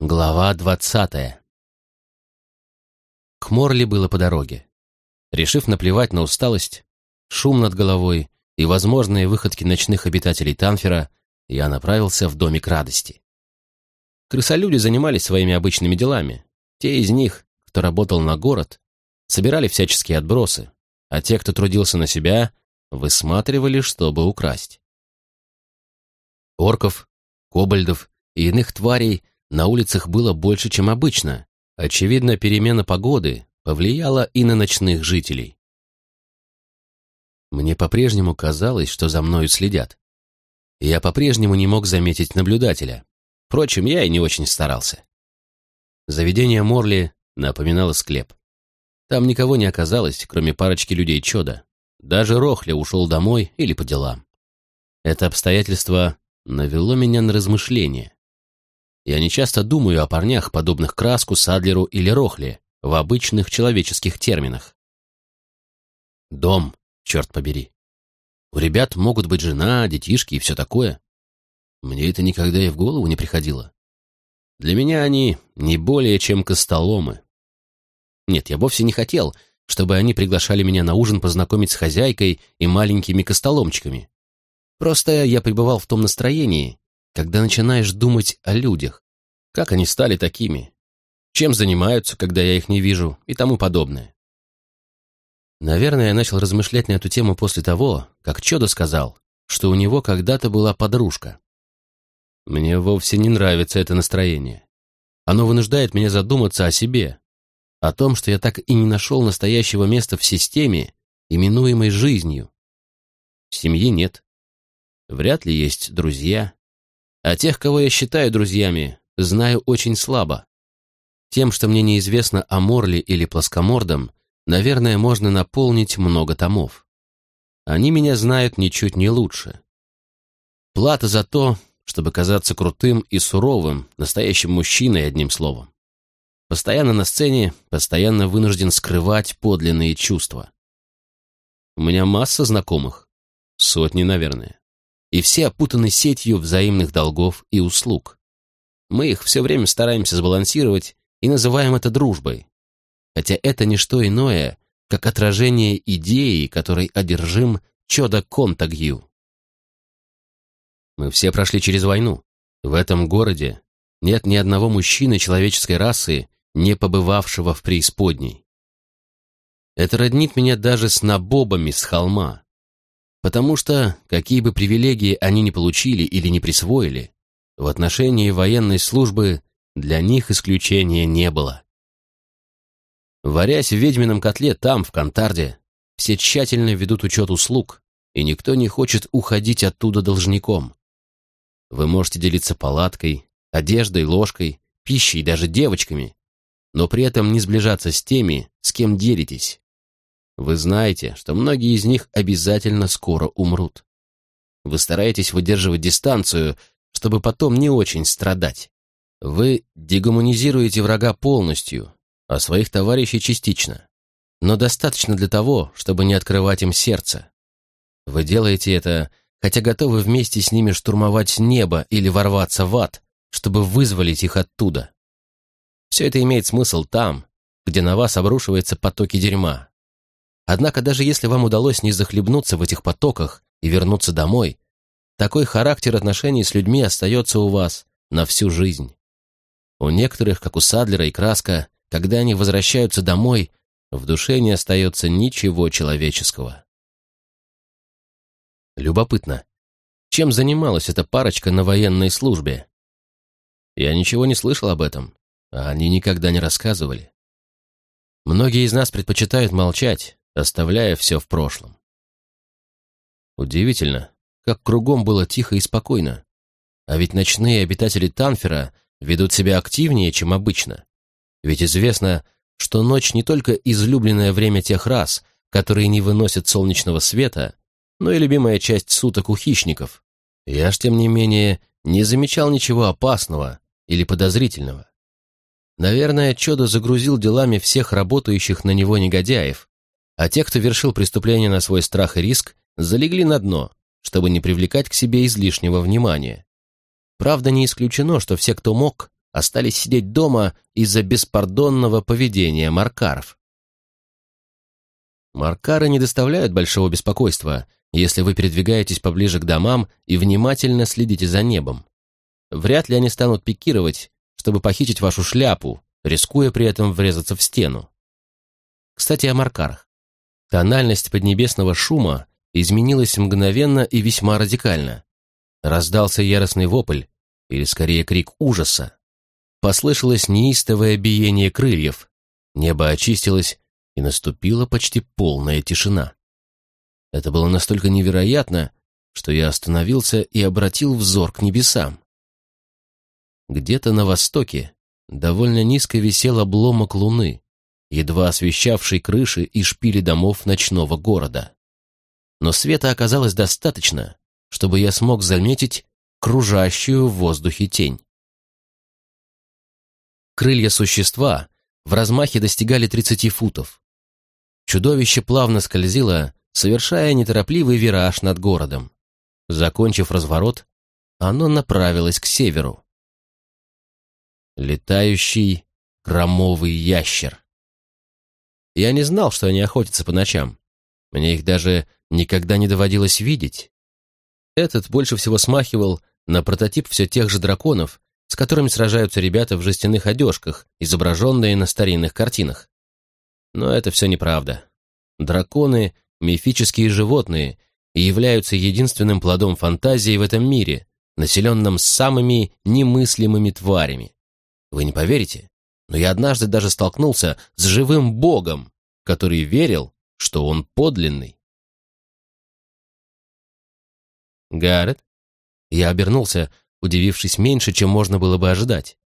Глава двадцатая К Морли было по дороге. Решив наплевать на усталость, шум над головой и возможные выходки ночных обитателей Танфера, я направился в домик радости. Крысолюди занимались своими обычными делами. Те из них, кто работал на город, собирали всяческие отбросы, а те, кто трудился на себя, высматривали, чтобы украсть. Орков, кобальдов и иных тварей на улицах было больше, чем обычно. Очевидно, перемена погоды повлияла и на ночных жителей. Мне по-прежнему казалось, что за мною следят. Я по-прежнему не мог заметить наблюдателя. Впрочем, я и не очень старался. Заведение Морли напоминало склеп. Там никого не оказалось, кроме парочки людей чода. Даже Рохля ушел домой или по делам. Это обстоятельство навело меня на размышления. Я не часто думаю о парнях, подобных Краску, Садлеру или Рохле, в обычных человеческих терминах. Дом, черт побери. У ребят могут быть жена, детишки и все такое. Мне это никогда и в голову не приходило. Для меня они не более чем костоломы. Нет, я вовсе не хотел, чтобы они приглашали меня на ужин познакомить с хозяйкой и маленькими костоломчиками. Просто я пребывал в том настроении, когда начинаешь думать о людях, как они стали такими, чем занимаются, когда я их не вижу и тому подобное. Наверное, я начал размышлять на эту тему после того, как Чодо сказал, что у него когда-то была подружка. Мне вовсе не нравится это настроение. Оно вынуждает меня задуматься о себе, о том, что я так и не нашел настоящего места в системе, именуемой жизнью. Семьи нет. Вряд ли есть друзья. А тех, кого я считаю друзьями, знаю очень слабо. Тем, что мне неизвестно о Морле или Плоскомордом, наверное, можно наполнить много томов. Они меня знают ничуть не лучше. Плата за то, чтобы казаться крутым и суровым, настоящим мужчиной, одним словом. Постоянно на сцене, постоянно вынужден скрывать подлинные чувства. У меня масса знакомых, сотни, наверное, и все опутаны сетью взаимных долгов и услуг. Мы их все время стараемся сбалансировать и называем это дружбой, хотя это не что иное, как отражение идеи, которой одержим Чода Контагью. Мы все прошли через войну. В этом городе нет ни одного мужчины человеческой расы, не побывавшего в преисподней. Это роднит меня даже с набобами с холма. Потому что, какие бы привилегии они ни получили или не присвоили, в отношении военной службы для них исключения не было. Варясь в ведьмином котле там, в Кантарде, все тщательно ведут учет услуг, и никто не хочет уходить оттуда должником. Вы можете делиться палаткой, одеждой, ложкой, пищей, даже девочками, но при этом не сближаться с теми, с кем делитесь. Вы знаете, что многие из них обязательно скоро умрут. Вы стараетесь выдерживать дистанцию, чтобы потом не очень страдать. Вы дегуманизируете врага полностью, а своих товарищей частично. Но достаточно для того, чтобы не открывать им сердце. Вы делаете это хотя готовы вместе с ними штурмовать небо или ворваться в ад, чтобы вызволить их оттуда. Все это имеет смысл там, где на вас обрушиваются потоки дерьма. Однако даже если вам удалось не захлебнуться в этих потоках и вернуться домой, такой характер отношений с людьми остается у вас на всю жизнь. У некоторых, как у Садлера и Краска, когда они возвращаются домой, в душе не остается ничего человеческого. Любопытно, чем занималась эта парочка на военной службе? Я ничего не слышал об этом, а они никогда не рассказывали. Многие из нас предпочитают молчать, оставляя все в прошлом. Удивительно, как кругом было тихо и спокойно. А ведь ночные обитатели Танфера ведут себя активнее, чем обычно. Ведь известно, что ночь не только излюбленное время тех рас, которые не выносят солнечного света, но и любимая часть суток у хищников. Я ж, тем не менее, не замечал ничего опасного или подозрительного. Наверное, Чодо загрузил делами всех работающих на него негодяев, а те, кто вершил преступления на свой страх и риск, залегли на дно, чтобы не привлекать к себе излишнего внимания. Правда, не исключено, что все, кто мог, остались сидеть дома из-за беспардонного поведения маркаров. Маркары не доставляют большого беспокойства, если вы передвигаетесь поближе к домам и внимательно следите за небом. Вряд ли они станут пикировать, чтобы похитить вашу шляпу, рискуя при этом врезаться в стену. Кстати, о маркарах. Тональность поднебесного шума изменилась мгновенно и весьма радикально. Раздался яростный вопль, или скорее крик ужаса. Послышалось неистовое биение крыльев, небо очистилось, и наступила почти полная тишина. Это было настолько невероятно, что я остановился и обратил взор к небесам. Где-то на востоке довольно низко висел обломок луны, едва освещавший крыши и шпили домов ночного города. Но света оказалось достаточно, чтобы я смог заметить кружащую в воздухе тень. Крылья существа в размахе достигали 30 футов. Чудовище плавно скользило, совершая неторопливый вираж над городом. Закончив разворот, оно направилось к северу. Летающий громовый ящер. Я не знал, что они охотятся по ночам. Мне их даже никогда не доводилось видеть. Этот больше всего смахивал на прототип все тех же драконов, с которыми сражаются ребята в жестяных одежках, изображенные на старинных картинах. Но это все неправда. Драконы — мифические животные и являются единственным плодом фантазии в этом мире, населенном самыми немыслимыми тварями. Вы не поверите, но я однажды даже столкнулся с живым богом, который верил, что он подлинный. Гаррет? Я обернулся, удивившись меньше, чем можно было бы ожидать.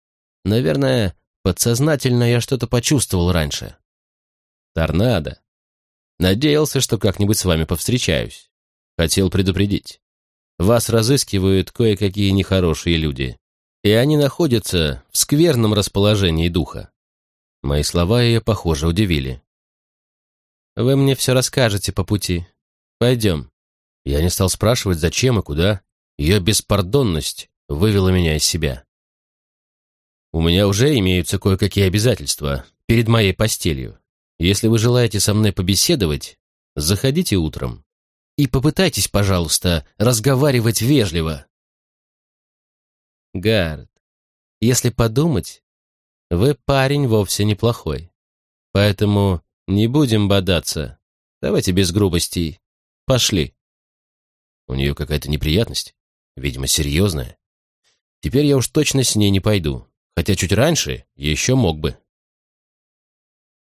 Наверное, подсознательно я что-то почувствовал раньше. Торнадо. Надеялся, что как-нибудь с вами повстречаюсь. Хотел предупредить. Вас разыскивают кое-какие нехорошие люди и они находятся в скверном расположении духа. Мои слова ее, похоже, удивили. «Вы мне все расскажете по пути. Пойдем». Я не стал спрашивать, зачем и куда. Ее беспардонность вывела меня из себя. У меня уже имеются кое-какие обязательства перед моей постелью. Если вы желаете со мной побеседовать, заходите утром. И попытайтесь, пожалуйста, разговаривать вежливо. Гард, если подумать, вы парень вовсе неплохой. Поэтому не будем бодаться. Давайте без грубостей. Пошли. У нее какая-то неприятность, видимо, серьезная. Теперь я уж точно с ней не пойду, хотя чуть раньше еще мог бы.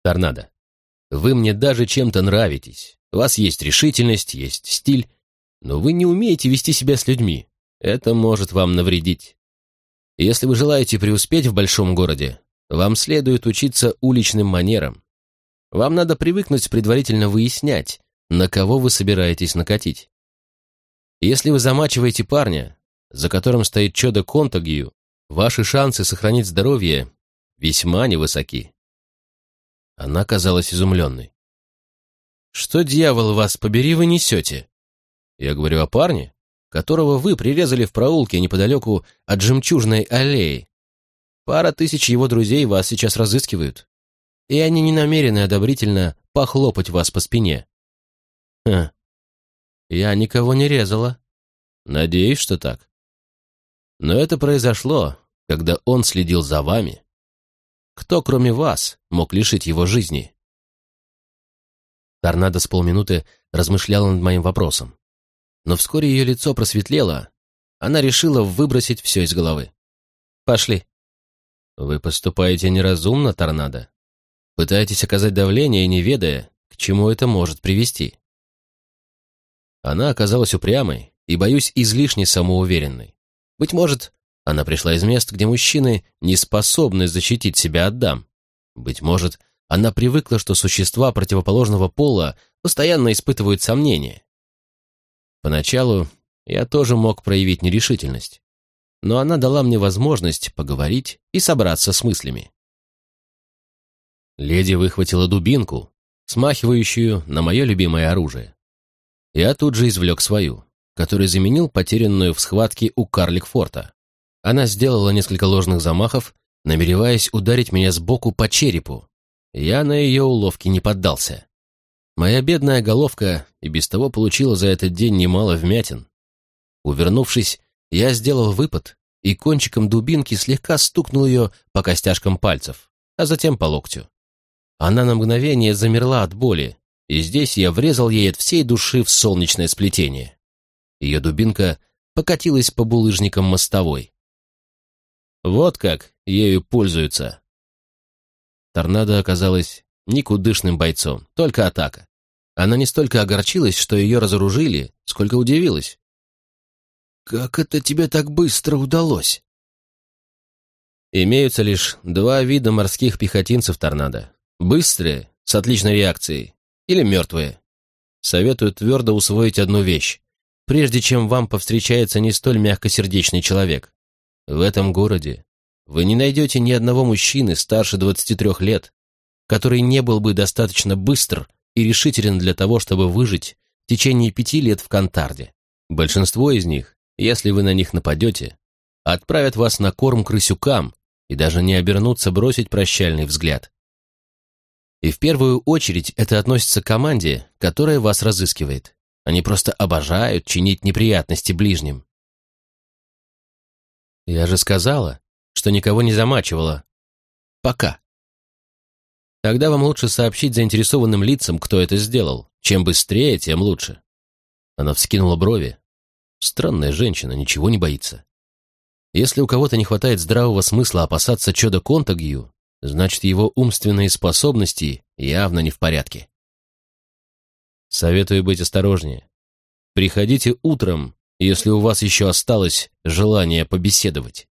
Торнадо, вы мне даже чем-то нравитесь. У вас есть решительность, есть стиль, но вы не умеете вести себя с людьми. Это может вам навредить. Если вы желаете преуспеть в большом городе, вам следует учиться уличным манерам. Вам надо привыкнуть предварительно выяснять, на кого вы собираетесь накатить. Если вы замачиваете парня, за которым стоит чудо Контагию, ваши шансы сохранить здоровье весьма невысоки. Она казалась изумленной. «Что, дьявол, вас побери, вы несете?» «Я говорю о парне, которого вы прирезали в проулке неподалеку от жемчужной аллеи. Пара тысяч его друзей вас сейчас разыскивают, и они не намерены одобрительно похлопать вас по спине. Хм, я никого не резала. Надеюсь, что так. Но это произошло, когда он следил за вами. Кто, кроме вас, мог лишить его жизни? Торнадо с полминуты размышляла над моим вопросом но вскоре ее лицо просветлело. Она решила выбросить все из головы. «Пошли». «Вы поступаете неразумно, Торнадо. Пытаетесь оказать давление, не ведая, к чему это может привести». Она оказалась упрямой и, боюсь, излишне самоуверенной. Быть может, она пришла из мест, где мужчины не способны защитить себя от дам. Быть может, она привыкла, что существа противоположного пола постоянно испытывают сомнения. Поначалу я тоже мог проявить нерешительность, но она дала мне возможность поговорить и собраться с мыслями. Леди выхватила дубинку, смахивающую на мое любимое оружие. Я тут же извлек свою, который заменил потерянную в схватке у Карликфорта. Она сделала несколько ложных замахов, намереваясь ударить меня сбоку по черепу. Я на ее уловки не поддался. Моя бедная головка и без того получила за этот день немало вмятин. Увернувшись, я сделал выпад и кончиком дубинки слегка стукнул ее по костяшкам пальцев, а затем по локтю. Она на мгновение замерла от боли, и здесь я врезал ей от всей души в солнечное сплетение. Ее дубинка покатилась по булыжникам мостовой. Вот как ею пользуются. Торнадо оказалась никудышным бойцом, только атака. Она не столько огорчилась, что ее разоружили, сколько удивилась. «Как это тебе так быстро удалось?» Имеются лишь два вида морских пехотинцев торнадо. Быстрые, с отличной реакцией, или мертвые. Советую твердо усвоить одну вещь, прежде чем вам повстречается не столь мягкосердечный человек. В этом городе вы не найдете ни одного мужчины старше 23 лет, который не был бы достаточно быстр и решителен для того, чтобы выжить в течение пяти лет в Кантарде. Большинство из них, если вы на них нападете, отправят вас на корм крысюкам и даже не обернутся бросить прощальный взгляд. И в первую очередь это относится к команде, которая вас разыскивает. Они просто обожают чинить неприятности ближним. Я же сказала, что никого не замачивала. Пока. Тогда вам лучше сообщить заинтересованным лицам, кто это сделал. Чем быстрее, тем лучше. Она вскинула брови. Странная женщина, ничего не боится. Если у кого-то не хватает здравого смысла опасаться чуда Контагью, значит, его умственные способности явно не в порядке. Советую быть осторожнее. Приходите утром, если у вас еще осталось желание побеседовать.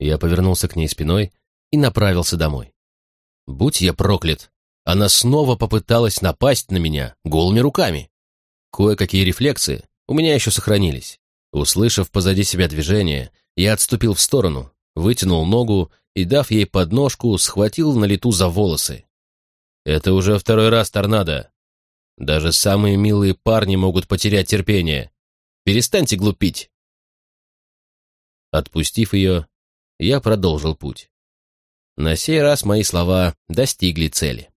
Я повернулся к ней спиной и направился домой. Будь я проклят, она снова попыталась напасть на меня голыми руками. Кое-какие рефлексы у меня еще сохранились. Услышав позади себя движение, я отступил в сторону, вытянул ногу и, дав ей подножку, схватил на лету за волосы. Это уже второй раз торнадо. Даже самые милые парни могут потерять терпение. Перестаньте глупить. Отпустив ее, я продолжил путь. На сей раз мои слова достигли цели.